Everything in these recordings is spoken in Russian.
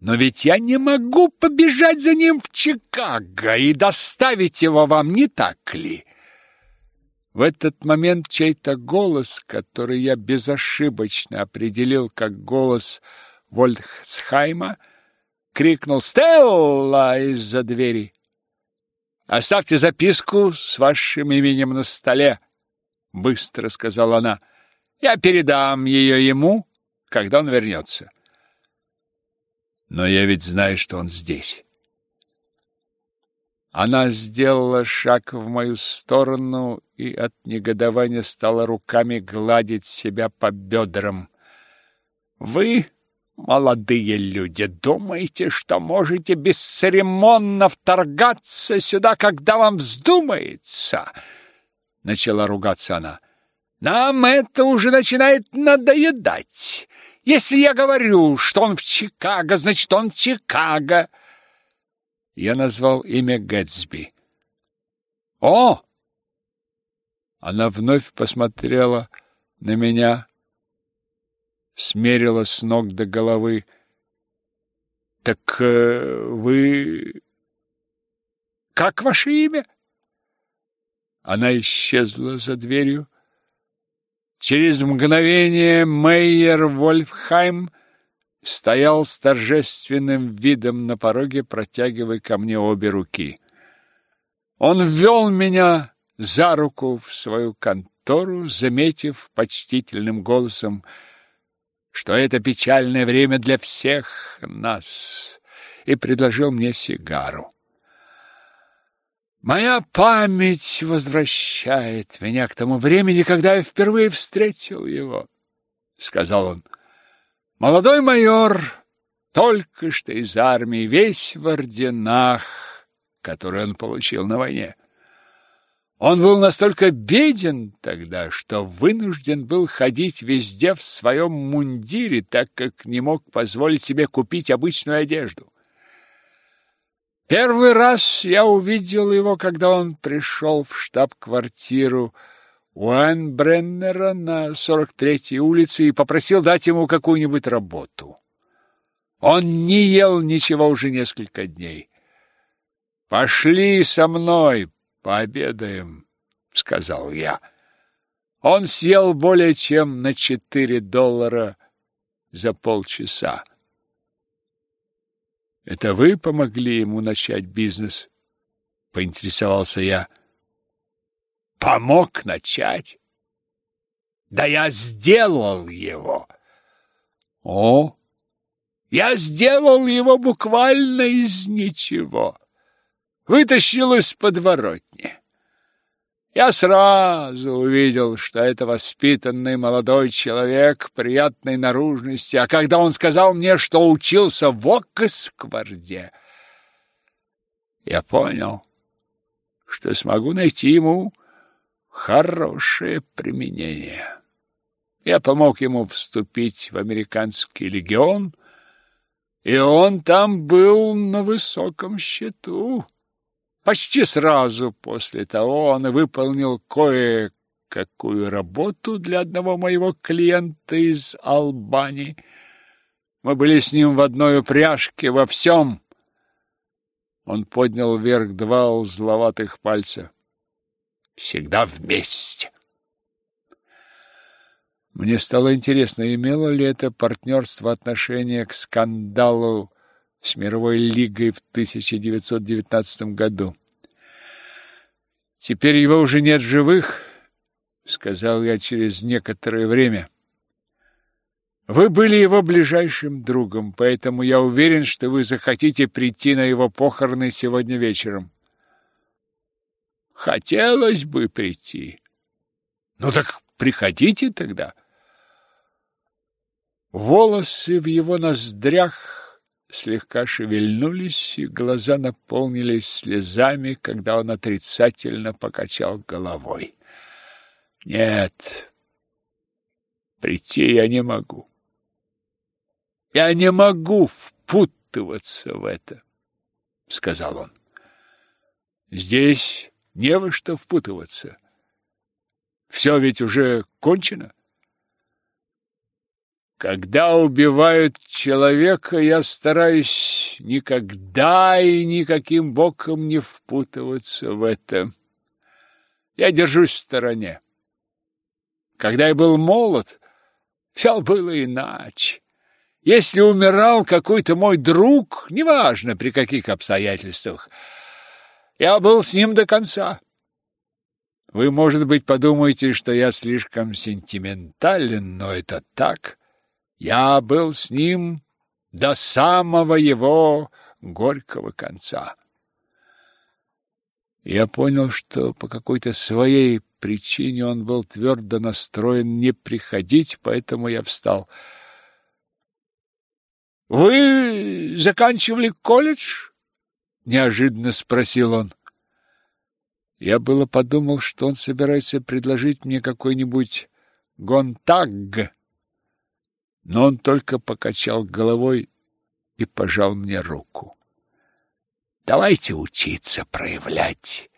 Но ведь я не могу побежать за ним в Чикаго и доставить его вам, не так ли? В этот момент чей-то голос, который я безошибочно определил как голос Вольтхайма, крикнул «Стелла!» из-за двери. «Оставьте записку с вашим именем на столе», — быстро сказала она. «Я передам ее ему, когда он вернется». «Но я ведь знаю, что он здесь». Она сделала шаг в мою сторону и от негодования стала руками гладить себя по бедрам. «Вы, молодые люди, думаете, что можете бесцеремонно вторгаться сюда, когда вам вздумается?» Начала ругаться она. «Нам это уже начинает надоедать. Если я говорю, что он в Чикаго, значит, он в Чикаго». Я назвал имя Гэтсби. «О!» Она вновь посмотрела на меня, смерила с ног до головы. «Так э, вы... Как ваше имя?» Она исчезла за дверью. Через мгновение Мейер Вольфхайм стоял с торжественным видом на пороге, протягивая ко мне обе руки. Он ввел меня за руку в свою контору, заметив почтительным голосом, что это печальное время для всех нас, и предложил мне сигару. Моя память возвращает меня к тому времени, когда я впервые встретил его, сказал он. Молодой майор, только что из армии, весь в орденах, которые он получил на войне. Он был настолько беден тогда, что вынужден был ходить везде в своем мундире, так как не мог позволить себе купить обычную одежду. Первый раз я увидел его, когда он пришел в штаб-квартиру Уэнбреннера на 43-й улице и попросил дать ему какую-нибудь работу. Он не ел ничего уже несколько дней. «Пошли со мной, пообедаем», — сказал я. Он съел более чем на четыре доллара за полчаса. «Это вы помогли ему начать бизнес?» — поинтересовался я. Помог начать? Да я сделал его. О, я сделал его буквально из ничего. Вытащил из подворотни. Я сразу увидел, что это воспитанный молодой человек приятной наружности, а когда он сказал мне, что учился в Оккоскварде, я понял, что смогу найти ему хорошее применение. Я помог ему вступить в американский легион, и он там был на высоком счету. Почти сразу после того он выполнил кое-какую работу для одного моего клиента из Албании. Мы были с ним в одной упряжке во всем. Он поднял вверх два узловатых пальца всегда вместе. Мне стало интересно, имело ли это партнерство отношение к скандалу с Мировой лигой в 1919 году. Теперь его уже нет в живых, сказал я через некоторое время. Вы были его ближайшим другом, поэтому я уверен, что вы захотите прийти на его похороны сегодня вечером. Хотелось бы прийти. Ну так приходите тогда. Волосы в его ноздрях слегка шевельнулись, и глаза наполнились слезами, когда он отрицательно покачал головой. Нет, прийти я не могу. Я не могу впутываться в это, сказал он. Здесь не во что впутываться. Все ведь уже кончено. Когда убивают человека, я стараюсь никогда и никаким боком не впутываться в это. Я держусь в стороне. Когда я был молод, все было иначе. Если умирал какой-то мой друг, неважно при каких обстоятельствах, я был с ним до конца. Вы, может быть, подумаете, что я слишком сентиментален, но это так. Я был с ним до самого его горького конца. Я понял, что по какой-то своей причине он был твердо настроен не приходить, поэтому я встал. «Вы заканчивали колледж?» — неожиданно спросил он. Я было подумал, что он собирается предложить мне какой-нибудь гонтаг, но он только покачал головой и пожал мне руку. Давайте учиться проявлять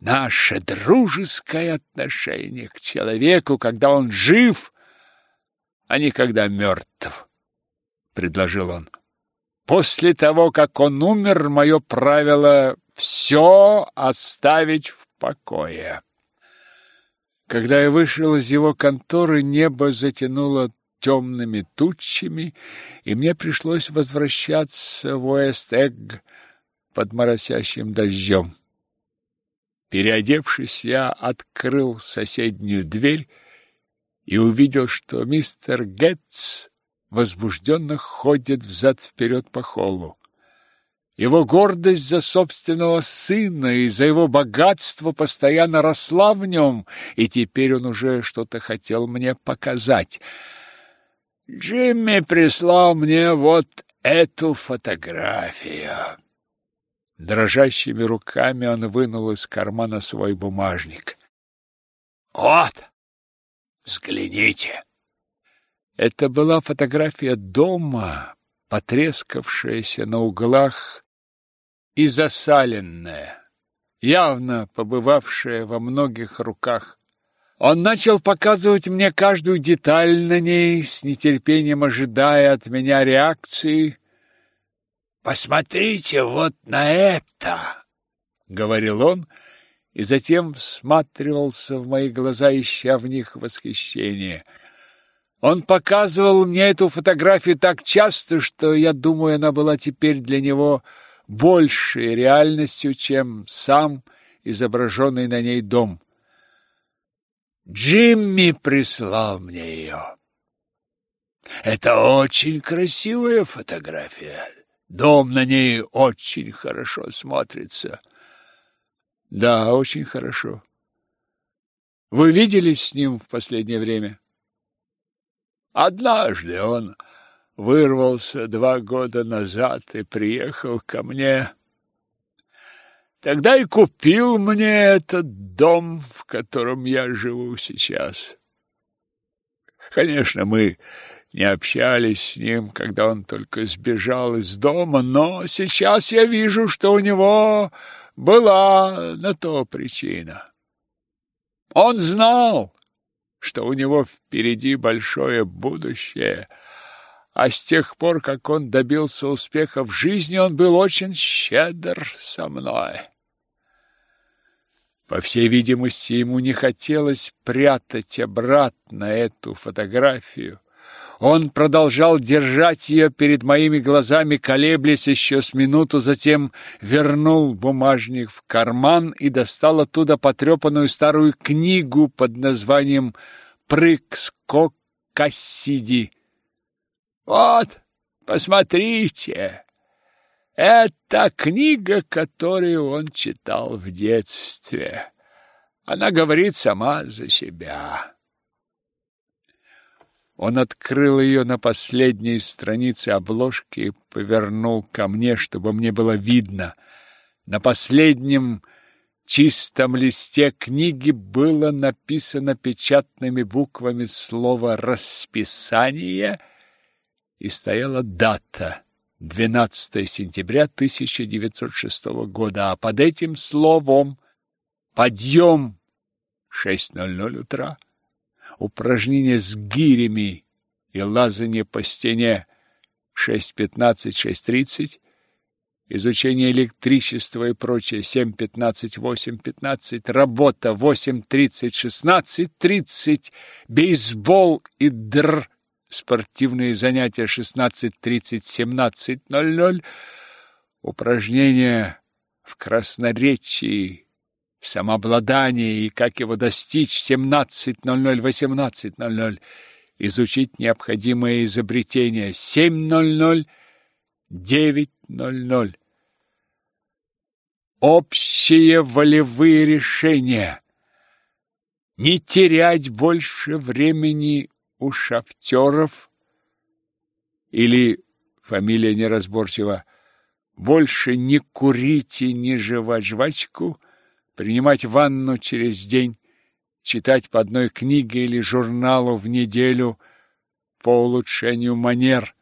наше дружеское отношение к человеку, когда он жив, а не когда мертв, — предложил он. После того, как он умер, мое правило — все оставить в покое. Когда я вышел из его конторы, небо затянуло темными тучами, и мне пришлось возвращаться в Уэст-Эгг под моросящим дождем. Переодевшись, я открыл соседнюю дверь и увидел, что мистер Гетц возбужденно ходит взад-вперед по холлу. Его гордость за собственного сына и за его богатство постоянно росла в нем, и теперь он уже что-то хотел мне показать — Джимми прислал мне вот эту фотографию. Дрожащими руками он вынул из кармана свой бумажник. Вот, взгляните. Это была фотография дома, потрескавшаяся на углах и засаленная, явно побывавшая во многих руках он начал показывать мне каждую деталь на ней, с нетерпением ожидая от меня реакции. «Посмотрите вот на это!» — говорил он, и затем всматривался в мои глаза, ища в них восхищение. Он показывал мне эту фотографию так часто, что, я думаю, она была теперь для него большей реальностью, чем сам изображенный на ней дом. Джимми прислал мне ее. Это очень красивая фотография. Дом на ней очень хорошо смотрится. Да, очень хорошо. Вы виделись с ним в последнее время? Однажды он вырвался два года назад и приехал ко мне Тогда и купил мне этот дом, в котором я живу сейчас. Конечно, мы не общались с ним, когда он только сбежал из дома, но сейчас я вижу, что у него была на то причина. Он знал, что у него впереди большое будущее, а с тех пор, как он добился успеха в жизни, он был очень щедр со мной. По всей видимости, ему не хотелось прятать обратно эту фотографию. Он продолжал держать ее перед моими глазами, колеблясь еще с минуту, затем вернул бумажник в карман и достал оттуда потрепанную старую книгу под названием «Прыг-скок Кассиди». «Вот, посмотрите!» Это книга, которую он читал в детстве. Она говорит сама за себя. Он открыл ее на последней странице обложки и повернул ко мне, чтобы мне было видно. На последнем чистом листе книги было написано печатными буквами слово «расписание» и стояла дата 12 сентября 1906 года, а под этим словом подъем 6.00 утра, упражнение с гирями и лазание по стене 6.15, 6.30, изучение электричества и прочее 7.15, 8.15, работа 8.30, 16.30, бейсбол и др, спортивные занятия 16.30, 17.00, упражнения в красноречии, самообладании и как его достичь 17.00, 18.00, изучить необходимые изобретения 7.00, 9.00. Общие волевые решения. Не терять больше времени у шахтеров или, фамилия неразборчива, больше не курить и не жевать жвачку, принимать ванну через день, читать по одной книге или журналу в неделю по улучшению манер,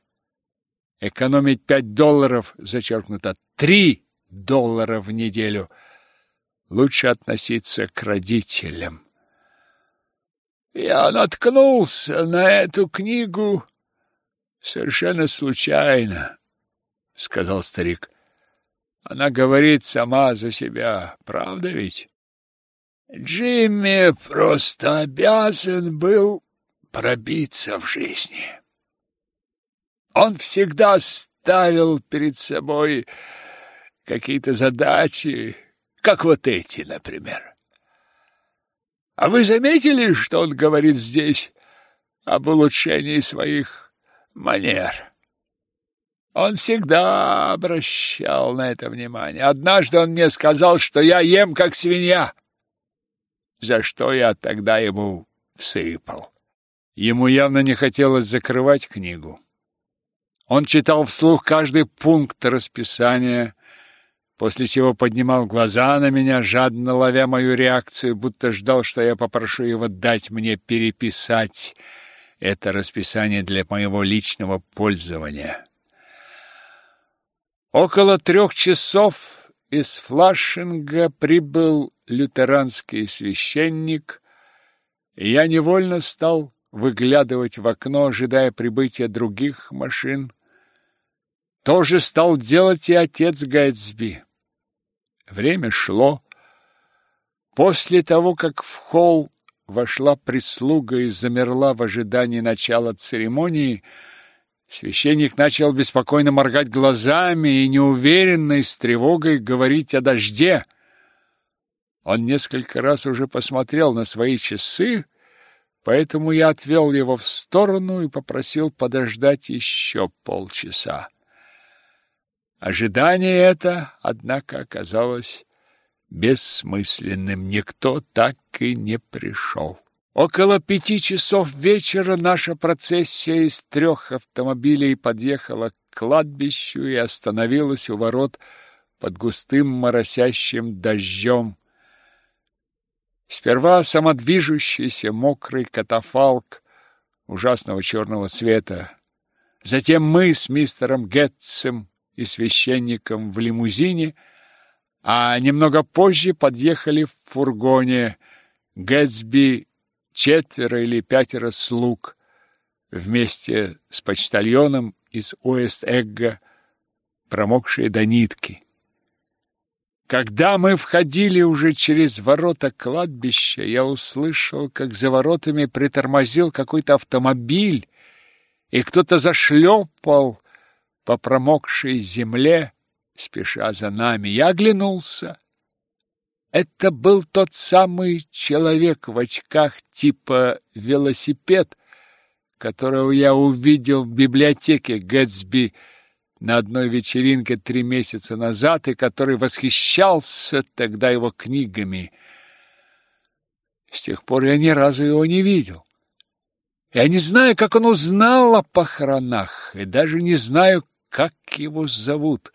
экономить пять долларов, зачеркнуто три доллара в неделю, лучше относиться к родителям. Я наткнулся на эту книгу совершенно случайно, сказал старик. Она говорит сама за себя, правда ведь? Джимми просто обязан был пробиться в жизни. Он всегда ставил перед собой какие-то задачи, как вот эти, например. А вы заметили, что он говорит здесь об улучшении своих манер? Он всегда обращал на это внимание. Однажды он мне сказал, что я ем как свинья за что я тогда ему всыпал. Ему явно не хотелось закрывать книгу. Он читал вслух каждый пункт расписания, после чего поднимал глаза на меня, жадно ловя мою реакцию, будто ждал, что я попрошу его дать мне переписать это расписание для моего личного пользования. Около трех часов из Флашинга прибыл лютеранский священник, и я невольно стал выглядывать в окно, ожидая прибытия других машин. То же стал делать и отец Гэтсби. Время шло. После того, как в холл вошла прислуга и замерла в ожидании начала церемонии, священник начал беспокойно моргать глазами и неуверенно и с тревогой говорить о дожде. Он несколько раз уже посмотрел на свои часы, поэтому я отвел его в сторону и попросил подождать еще полчаса. Ожидание это, однако, оказалось бессмысленным. Никто так и не пришел. Около пяти часов вечера наша процессия из трех автомобилей подъехала к кладбищу и остановилась у ворот под густым моросящим дождем. Сперва самодвижущийся мокрый катафалк ужасного черного цвета. Затем мы с мистером Гетцем и священником в лимузине, а немного позже подъехали в фургоне Гэтсби четверо или пятеро слуг вместе с почтальоном из Уэст-Эгга, промокшие до нитки. Когда мы входили уже через ворота кладбища, я услышал, как за воротами притормозил какой-то автомобиль, и кто-то зашлепал по промокшей земле, спеша за нами. Я оглянулся. Это был тот самый человек в очках типа велосипед, которого я увидел в библиотеке Гэтсби на одной вечеринке три месяца назад и который восхищался тогда его книгами. С тех пор я ни разу его не видел. Я не знаю, как он узнал о похоронах, и даже не знаю, как его зовут.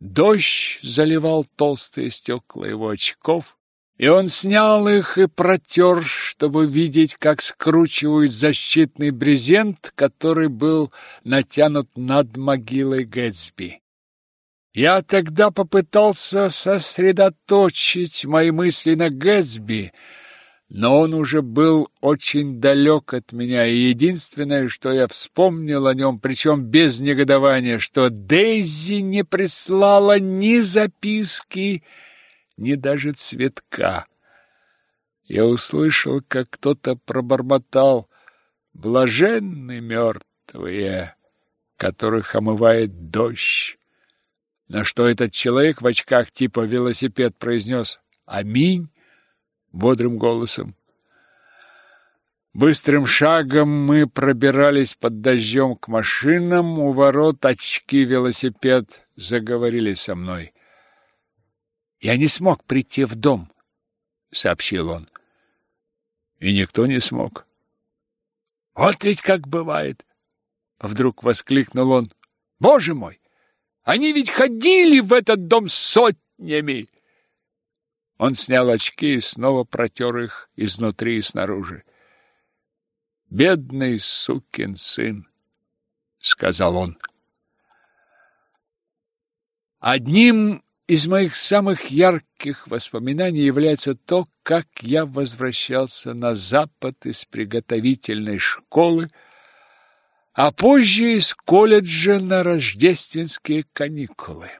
Дождь заливал толстые стекла его очков, и он снял их и протер, чтобы видеть, как скручивают защитный брезент, который был натянут над могилой Гэтсби. Я тогда попытался сосредоточить мои мысли на Гэтсби, но он уже был очень далек от меня, и единственное, что я вспомнил о нем, причем без негодования, что Дейзи не прислала ни записки, ни даже цветка. Я услышал, как кто-то пробормотал «Блаженны мертвые, которых омывает дождь». На что этот человек в очках типа велосипед произнес «Аминь» бодрым голосом. Быстрым шагом мы пробирались под дождем к машинам, у ворот очки велосипед заговорили со мной. «Я не смог прийти в дом», — сообщил он. И никто не смог. «Вот ведь как бывает!» — вдруг воскликнул он. «Боже мой! Они ведь ходили в этот дом сотнями!» Он снял очки и снова протер их изнутри и снаружи. «Бедный сукин сын!» — сказал он. Одним из моих самых ярких воспоминаний является то, как я возвращался на запад из приготовительной школы, а позже из колледжа на рождественские каникулы.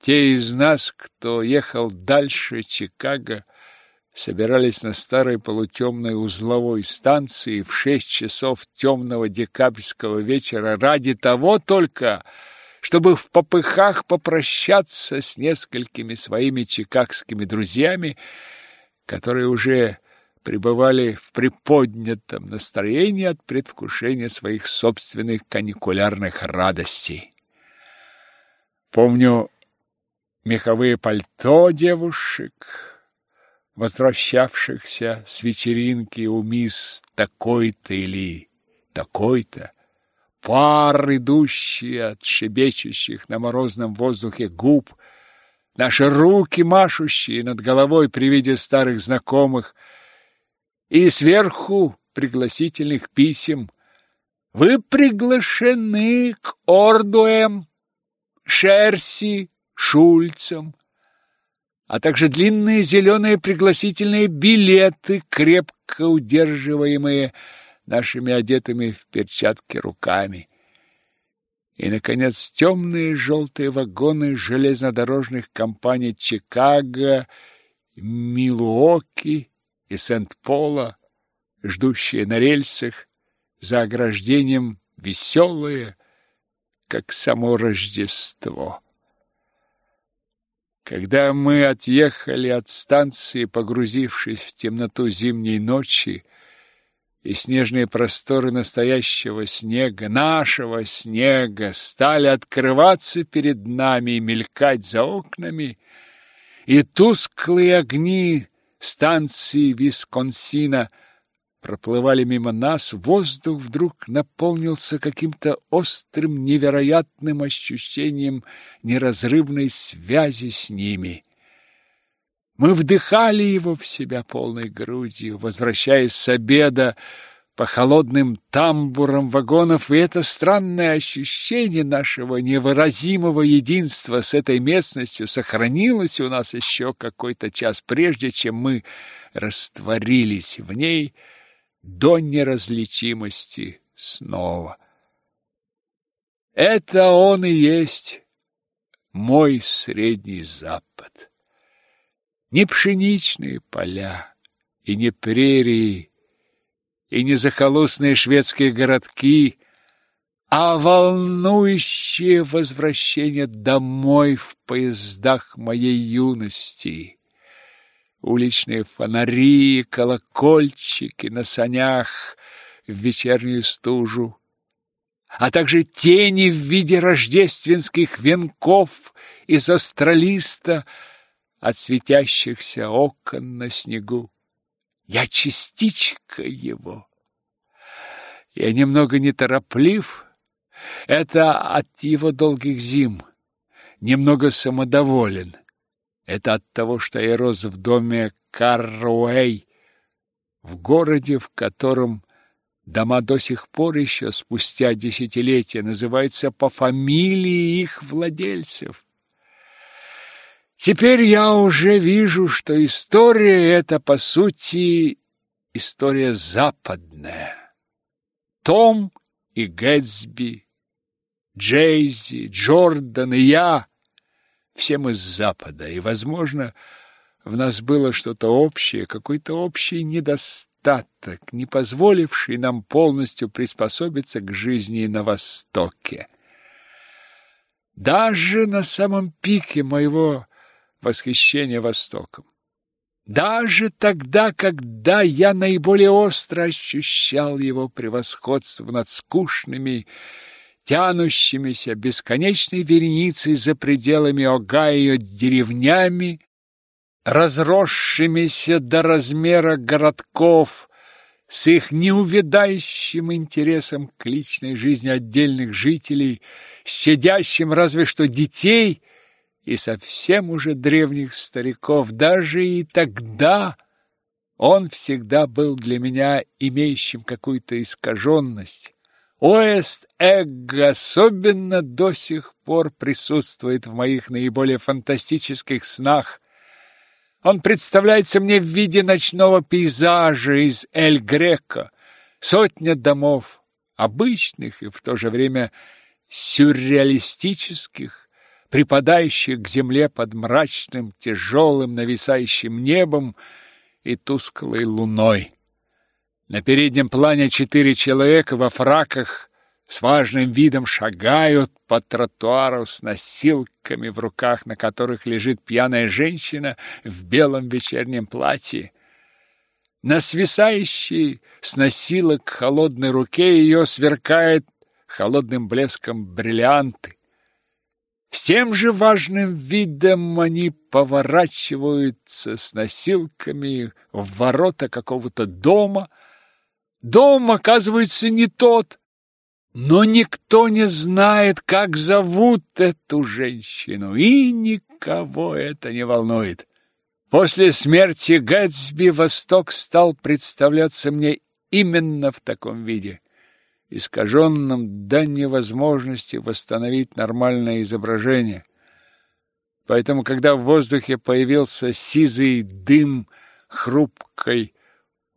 Те из нас, кто ехал дальше Чикаго, собирались на старой полутемной узловой станции в шесть часов темного декабрьского вечера ради того только, чтобы в попыхах попрощаться с несколькими своими чикагскими друзьями, которые уже пребывали в приподнятом настроении от предвкушения своих собственных каникулярных радостей. Помню, меховые пальто девушек, возвращавшихся с вечеринки у мисс такой-то или такой-то, пар, идущие от шебечущих на морозном воздухе губ, наши руки, машущие над головой при виде старых знакомых, и сверху пригласительных писем. Вы приглашены к Ордуэм, Шерси, Шульцем, а также длинные зеленые пригласительные билеты, крепко удерживаемые нашими одетыми в перчатки руками. И, наконец, темные желтые вагоны железнодорожных компаний Чикаго, Милуоки и Сент-Пола, ждущие на рельсах, за ограждением веселые, как само Рождество. Когда мы отъехали от станции, погрузившись в темноту зимней ночи, и снежные просторы настоящего снега, нашего снега, стали открываться перед нами и мелькать за окнами, и тусклые огни станции Висконсина – проплывали мимо нас, воздух вдруг наполнился каким-то острым, невероятным ощущением неразрывной связи с ними. Мы вдыхали его в себя полной грудью, возвращаясь с обеда по холодным тамбурам вагонов, и это странное ощущение нашего невыразимого единства с этой местностью сохранилось у нас еще какой-то час прежде, чем мы растворились в ней, до неразличимости снова. Это он и есть мой Средний Запад. Не пшеничные поля и не прерии, и не захолустные шведские городки, а волнующее возвращение домой в поездах моей юности уличные фонари, колокольчики на санях в вечернюю стужу, а также тени в виде рождественских венков из астролиста от светящихся окон на снегу. Я частичка его. Я немного нетороплив, это от его долгих зим, немного самодоволен. Это от того, что я рос в доме Карруэй, в городе, в котором дома до сих пор еще спустя десятилетия называются по фамилии их владельцев. Теперь я уже вижу, что история эта, по сути, история западная. Том и Гэтсби, Джейзи, Джордан и я – все мы с Запада, и, возможно, в нас было что-то общее, какой-то общий недостаток, не позволивший нам полностью приспособиться к жизни на Востоке. Даже на самом пике моего восхищения Востоком. Даже тогда, когда я наиболее остро ощущал его превосходство над скучными, тянущимися бесконечной вереницей за пределами Огайо деревнями, разросшимися до размера городков, с их неувядающим интересом к личной жизни отдельных жителей, щадящим разве что детей и совсем уже древних стариков, даже и тогда он всегда был для меня имеющим какую-то искаженность. Уэст-Эгг особенно до сих пор присутствует в моих наиболее фантастических снах. Он представляется мне в виде ночного пейзажа из Эль-Греко, сотня домов, обычных и в то же время сюрреалистических, припадающих к земле под мрачным, тяжелым, нависающим небом и тусклой луной. На переднем плане четыре человека во фраках с важным видом шагают по тротуару с носилками в руках, на которых лежит пьяная женщина в белом вечернем платье. На свисающей с носилок холодной руке ее сверкает холодным блеском бриллианты. С тем же важным видом они поворачиваются с носилками в ворота какого-то дома. Дом, оказывается, не тот, но никто не знает, как зовут эту женщину, и никого это не волнует. После смерти Гэтсби Восток стал представляться мне именно в таком виде искаженном до невозможности восстановить нормальное изображение. Поэтому, когда в воздухе появился сизый дым хрупкой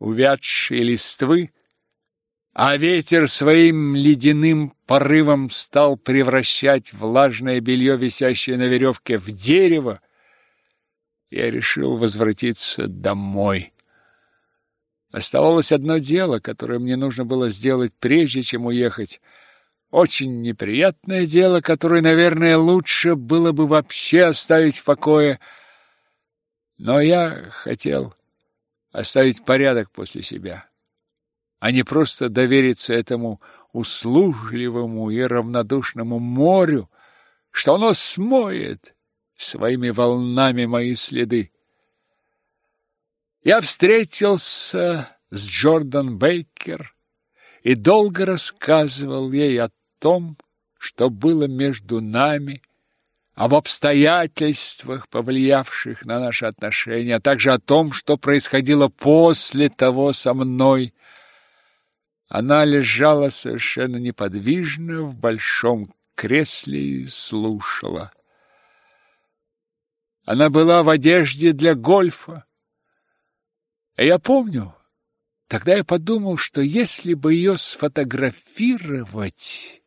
увядшей листвы, а ветер своим ледяным порывом стал превращать влажное белье, висящее на веревке, в дерево, я решил возвратиться домой. Оставалось одно дело, которое мне нужно было сделать прежде, чем уехать. Очень неприятное дело, которое, наверное, лучше было бы вообще оставить в покое. Но я хотел оставить порядок после себя, а не просто довериться этому услужливому и равнодушному морю, что оно смоет своими волнами мои следы. Я встретился с Джордан Бейкер и долго рассказывал ей о том, что было между нами, об обстоятельствах, повлиявших на наши отношения, а также о том, что происходило после того со мной. Она лежала совершенно неподвижно в большом кресле и слушала. Она была в одежде для гольфа, я помню, тогда я подумал, что если бы ее сфотографировать,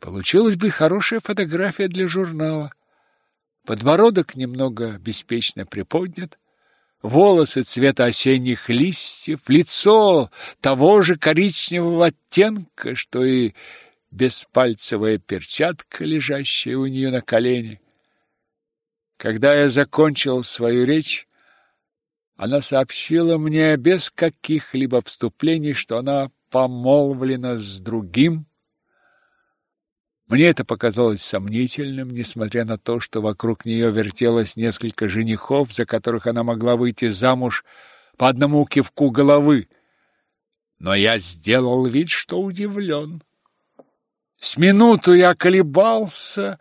получилась бы хорошая фотография для журнала. Подбородок немного беспечно приподнят, волосы цвета осенних листьев, лицо того же коричневого оттенка, что и беспальцевая перчатка, лежащая у нее на колене. Когда я закончил свою речь, она сообщила мне без каких-либо вступлений, что она помолвлена с другим. Мне это показалось сомнительным, несмотря на то, что вокруг нее вертелось несколько женихов, за которых она могла выйти замуж по одному кивку головы. Но я сделал вид, что удивлен. С минуту я колебался,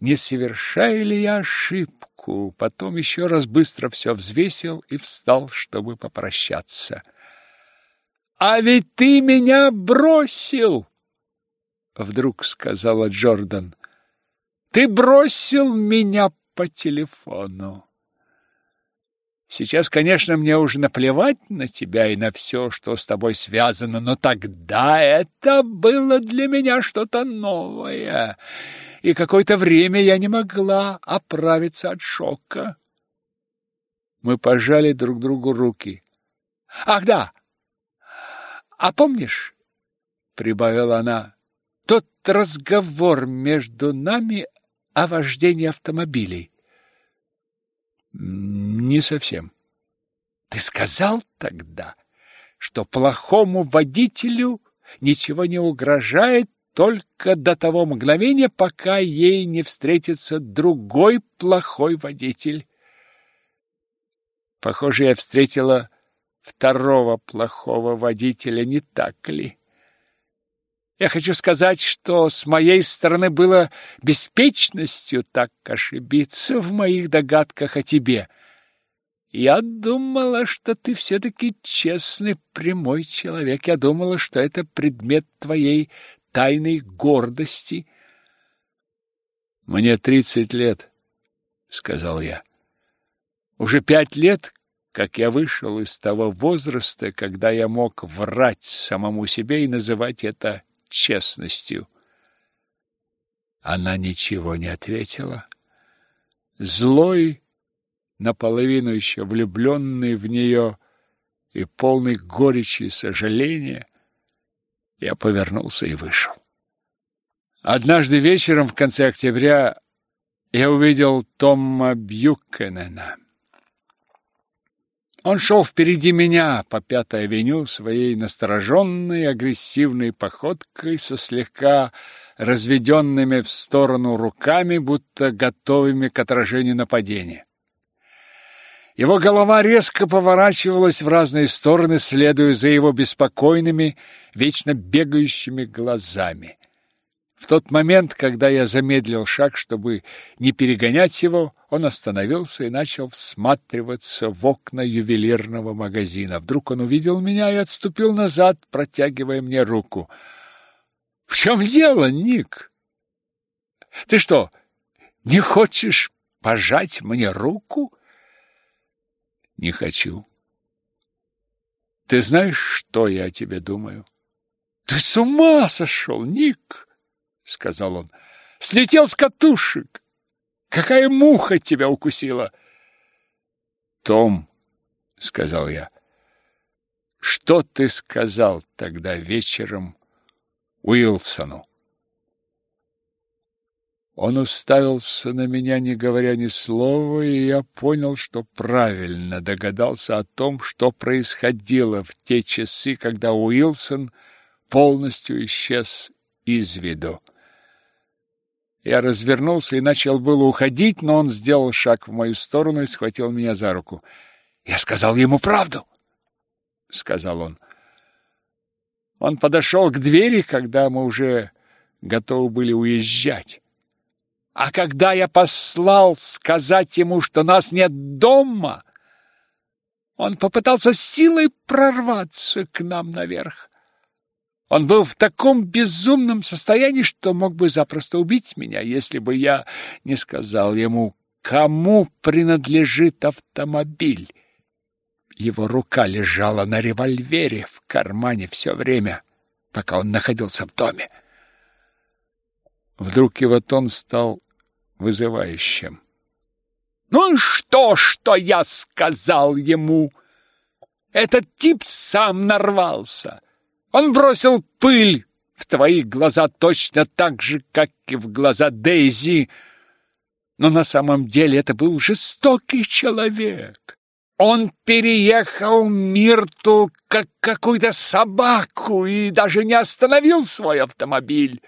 не совершаю ли я ошибку, потом еще раз быстро все взвесил и встал, чтобы попрощаться. «А ведь ты меня бросил!» Вдруг сказала Джордан. «Ты бросил меня по телефону. Сейчас, конечно, мне уже наплевать на тебя и на все, что с тобой связано, но тогда это было для меня что-то новое, и какое-то время я не могла оправиться от шока. Мы пожали друг другу руки. Ах, да! А помнишь, прибавила она, тот разговор между нами о вождении автомобилей? Не совсем. Ты сказал тогда, что плохому водителю ничего не угрожает только до того мгновения, пока ей не встретится другой плохой водитель. Похоже, я встретила второго плохого водителя, не так ли? Я хочу сказать, что с моей стороны было беспечностью так ошибиться в моих догадках о тебе. Я думала, что ты все-таки честный, прямой человек. Я думала, что это предмет твоей тайной гордости. Мне тридцать лет, сказал я. Уже пять лет, как я вышел из того возраста, когда я мог врать самому себе и называть это честностью. Она ничего не ответила. Злой, наполовину еще влюбленный в нее и полный горечи и сожаления, я повернулся и вышел. Однажды вечером в конце октября я увидел Тома Бьюкенена. Он шел впереди меня по Пятой авеню своей настороженной, агрессивной походкой со слегка разведенными в сторону руками, будто готовыми к отражению нападения. Его голова резко поворачивалась в разные стороны, следуя за его беспокойными, вечно бегающими глазами. В тот момент, когда я замедлил шаг, чтобы не перегонять его, он остановился и начал всматриваться в окна ювелирного магазина. Вдруг он увидел меня и отступил назад, протягивая мне руку. «В чем дело, Ник? Ты что, не хочешь пожать мне руку?» «Не хочу. Ты знаешь, что я о тебе думаю?» «Ты с ума сошел, Ник!» сказал он. Слетел с катушек. Какая муха тебя укусила? Том, сказал я. Что ты сказал тогда вечером Уилсону? Он уставился на меня, не говоря ни слова, и я понял, что правильно догадался о том, что происходило в те часы, когда Уилсон полностью исчез из виду. Я развернулся и начал было уходить, но он сделал шаг в мою сторону и схватил меня за руку. «Я сказал ему правду!» — сказал он. Он подошел к двери, когда мы уже готовы были уезжать. А когда я послал сказать ему, что нас нет дома, он попытался силой прорваться к нам наверх. Он был в таком безумном состоянии, что мог бы запросто убить меня, если бы я не сказал ему, кому принадлежит автомобиль. Его рука лежала на револьвере в кармане все время, пока он находился в доме. Вдруг его тон стал вызывающим. «Ну и что, что я сказал ему? Этот тип сам нарвался!» Он бросил пыль в твои глаза точно так же, как и в глаза Дейзи. Но на самом деле это был жестокий человек. Он переехал Миртл как какую-то собаку и даже не остановил свой автомобиль.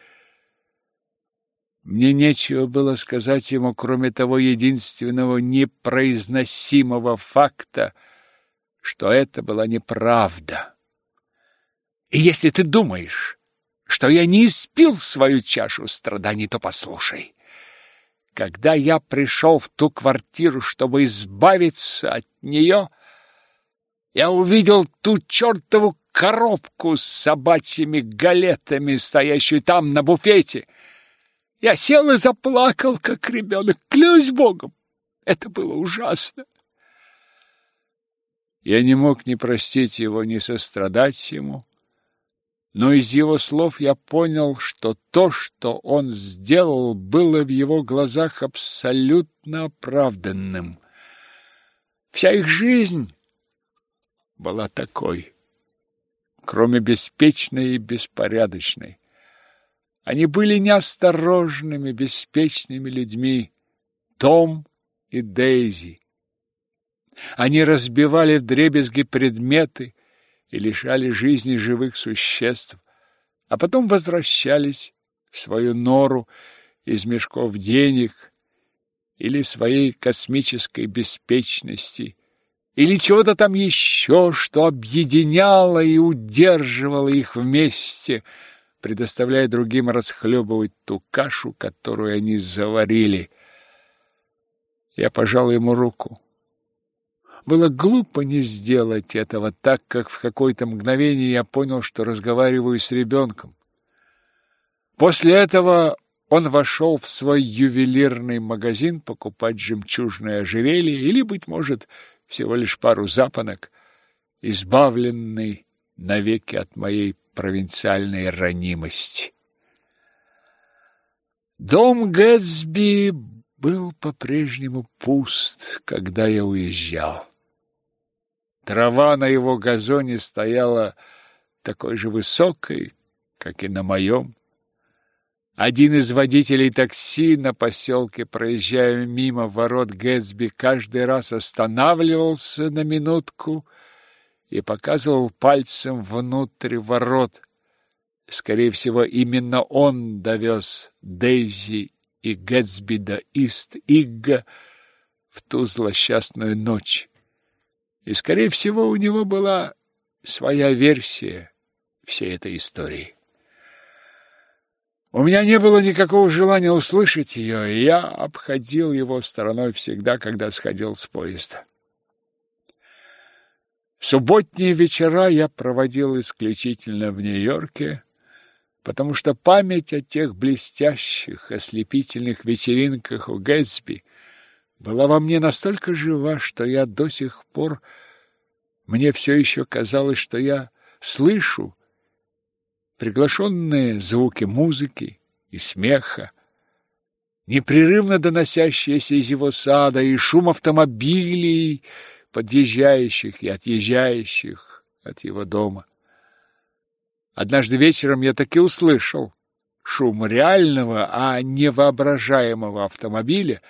Мне нечего было сказать ему, кроме того единственного непроизносимого факта, что это была неправда. И если ты думаешь, что я не испил свою чашу страданий, то послушай. Когда я пришел в ту квартиру, чтобы избавиться от нее, я увидел ту чертову коробку с собачьими галетами, стоящую там на буфете. Я сел и заплакал, как ребенок. Клянусь Богом, Это было ужасно. Я не мог ни простить его, ни сострадать ему. Но из его слов я понял, что то, что он сделал, было в его глазах абсолютно оправданным. Вся их жизнь была такой, кроме беспечной и беспорядочной. Они были неосторожными, беспечными людьми, Том и Дейзи. Они разбивали вдребезги предметы и лишали жизни живых существ, а потом возвращались в свою нору из мешков денег или своей космической беспечности, или чего-то там еще, что объединяло и удерживало их вместе, предоставляя другим расхлебывать ту кашу, которую они заварили. Я пожал ему руку. Было глупо не сделать этого, так как в какое-то мгновение я понял, что разговариваю с ребенком. После этого он вошел в свой ювелирный магазин покупать жемчужное ожерелье или, быть может, всего лишь пару запонок, избавленный навеки от моей провинциальной ранимости. Дом Гэтсби был по-прежнему пуст, когда я уезжал. Трава на его газоне стояла такой же высокой, как и на моем. Один из водителей такси на поселке, проезжая мимо ворот Гэтсби, каждый раз останавливался на минутку и показывал пальцем внутрь ворот. Скорее всего, именно он довез Дейзи и Гэтсби до Ист-Игга в ту злосчастную ночь. И, скорее всего, у него была своя версия всей этой истории. У меня не было никакого желания услышать ее, и я обходил его стороной всегда, когда сходил с поезда. Субботние вечера я проводил исключительно в Нью-Йорке, потому что память о тех блестящих, ослепительных вечеринках у Гэтсби была во мне настолько жива, что я до сих пор мне все еще казалось, что я слышу приглашенные звуки музыки и смеха, непрерывно доносящиеся из его сада, и шум автомобилей, подъезжающих и отъезжающих от его дома. Однажды вечером я таки услышал шум реального, а не воображаемого автомобиля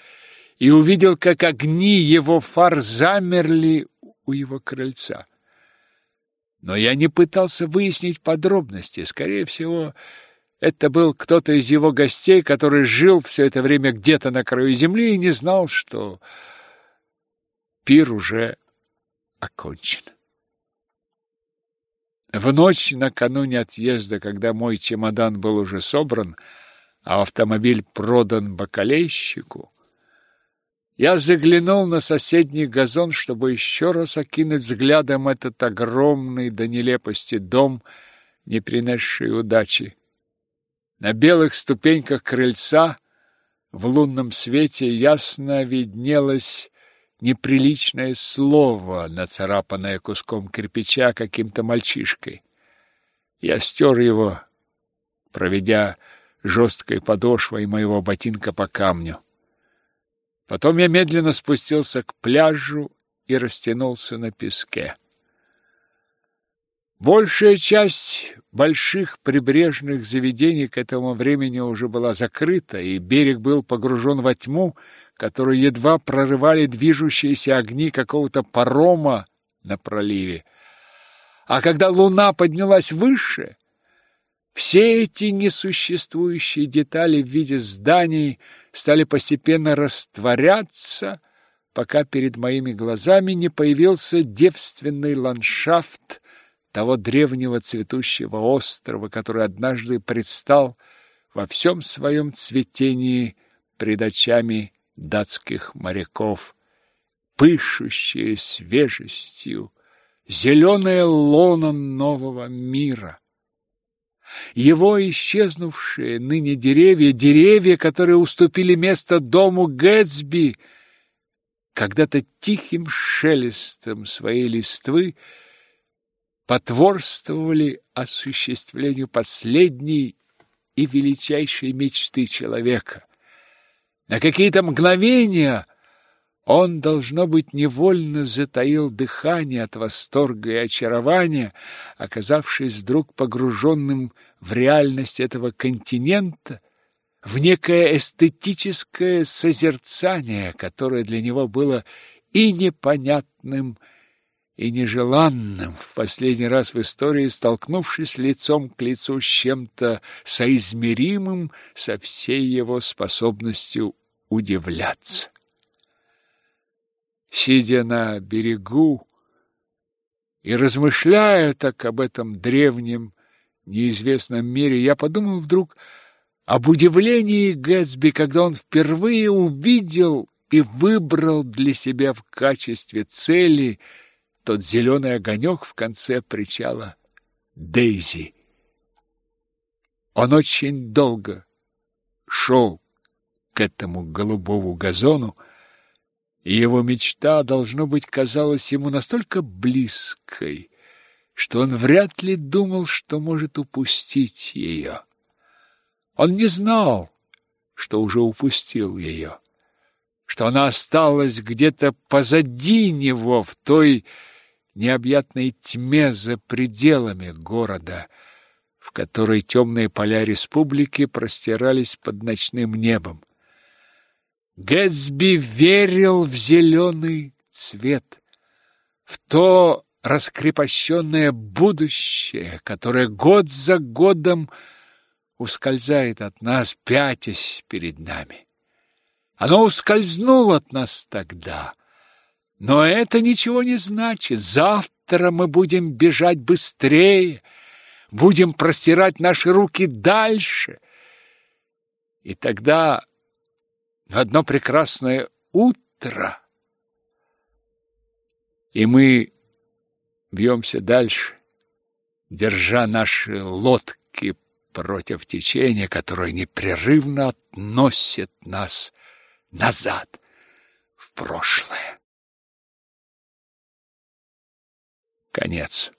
и увидел, как огни его фар замерли у его крыльца. Но я не пытался выяснить подробности. Скорее всего, это был кто-то из его гостей, который жил все это время где-то на краю земли и не знал, что пир уже окончен. В ночь накануне отъезда, когда мой чемодан был уже собран, а автомобиль продан бакалейщику, я заглянул на соседний газон, чтобы еще раз окинуть взглядом этот огромный до нелепости дом, не принесший удачи. На белых ступеньках крыльца в лунном свете ясно виднелось неприличное слово, нацарапанное куском кирпича каким-то мальчишкой. Я стер его, проведя жесткой подошвой моего ботинка по камню. Потом я медленно спустился к пляжу и растянулся на песке. Большая часть больших прибрежных заведений к этому времени уже была закрыта, и берег был погружен во тьму, которую едва прорывали движущиеся огни какого-то парома на проливе. А когда луна поднялась выше, все эти несуществующие детали в виде зданий стали постепенно растворяться, пока перед моими глазами не появился девственный ландшафт того древнего цветущего острова, который однажды предстал во всем своем цветении пред очами датских моряков, пышущие свежестью, зеленое лоно нового мира. Его исчезнувшие ныне деревья, деревья, которые уступили место дому Гэтсби, когда-то тихим шелестом своей листвы потворствовали осуществлению последней и величайшей мечты человека. На какие-то мгновения он, должно быть, невольно затаил дыхание от восторга и очарования, оказавшись вдруг погруженным в реальность этого континента, в некое эстетическое созерцание, которое для него было и непонятным, и нежеланным, в последний раз в истории столкнувшись лицом к лицу с чем-то соизмеримым со всей его способностью удивляться. Сидя на берегу и размышляя так об этом древнем, неизвестном мире, я подумал вдруг об удивлении Гэтсби, когда он впервые увидел и выбрал для себя в качестве цели тот зеленый огонек в конце причала Дейзи. Он очень долго шел к этому голубому газону, и его мечта, должно быть, казалась ему настолько близкой, что он вряд ли думал, что может упустить ее. Он не знал, что уже упустил ее, что она осталась где-то позади него в той необъятной тьме за пределами города, в которой темные поля республики простирались под ночным небом. Гэтсби верил в зеленый цвет, в то раскрепощенное будущее, которое год за годом ускользает от нас, пятясь перед нами. Оно ускользнуло от нас тогда, но это ничего не значит. Завтра мы будем бежать быстрее, будем простирать наши руки дальше, и тогда в одно прекрасное утро. И мы бьемся дальше, держа наши лодки против течения, которое непрерывно относит нас назад в прошлое. Конец.